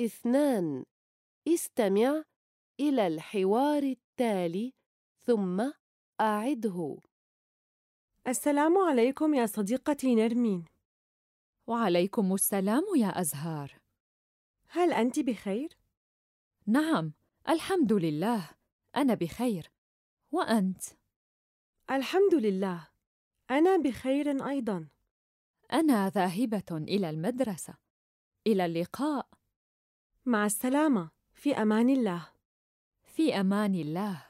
اثنان استمع إلى الحوار التالي ثم أعده. السلام عليكم يا صديقتي نرمين. وعليكم السلام يا أزهار. هل أنت بخير؟ نعم الحمد لله أنا بخير. وأنت؟ الحمد لله أنا بخير أيضا. أنا ذاهبة إلى المدرسة. إلى اللقاء. مع السلامة. في أمان الله. في أمان الله.